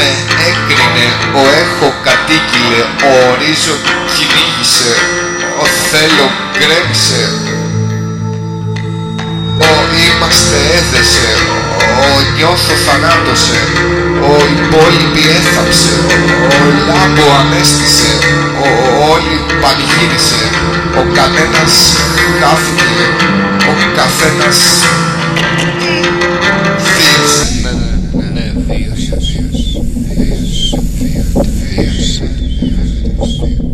με έκρινε, ο έχω κατοίκηλε, ο ορίζω κυνήγησε, ο θέλω γκρέμισε. ο είμαστε έδεσε, ο νιώθω θανάτωσε, ο υπόλοιποι έθαψε, ο λάμπο ανέστησε, ο όλη πανηγύρισε, ο κανένας χάθηκε, ο καθένας atmosphere.